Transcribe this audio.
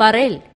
Farrell